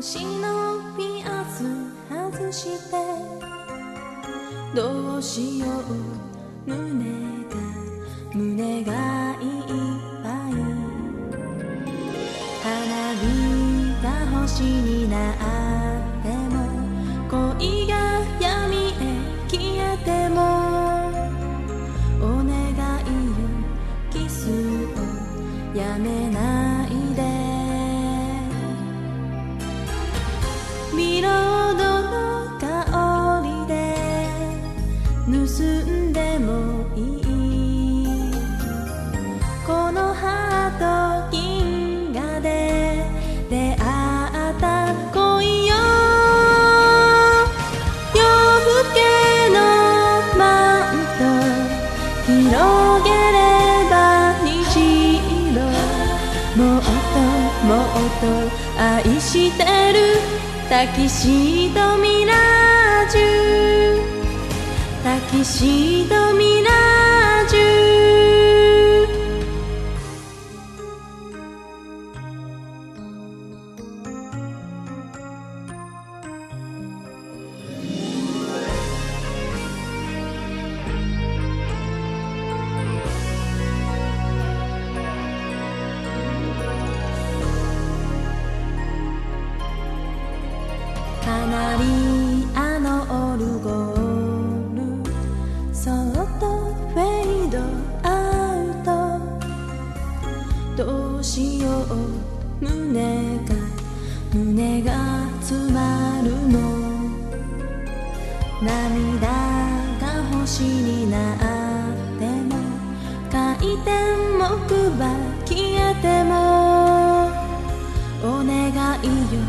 星のピアス外してどうしよう胸が胸がいっぱい。花火が星になる。愛してる。タキシードミラージュタキシードミラージュリアのオルゴールそっとフェードアウトどうしよう胸が胸が詰まるの涙が星になっても回転木馬消えてもお願いよ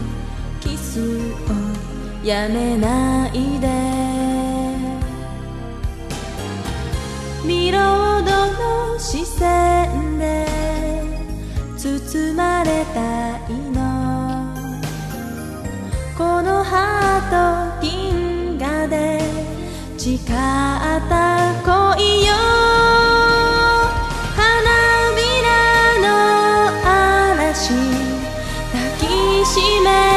キスをやめないで。ビロードの視線で包まれたいの。このハート銀河で誓った恋よ。花びらの嵐抱きしめ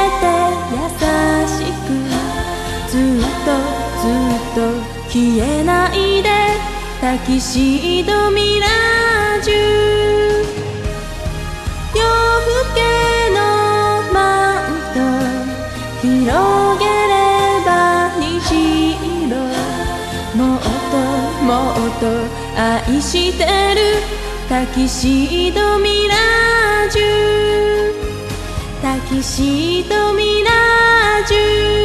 消えないでタキシードミラージュ夜更けのマント広げれば虹色もっともっと愛してるタキシードミラージュタキシードミラージュ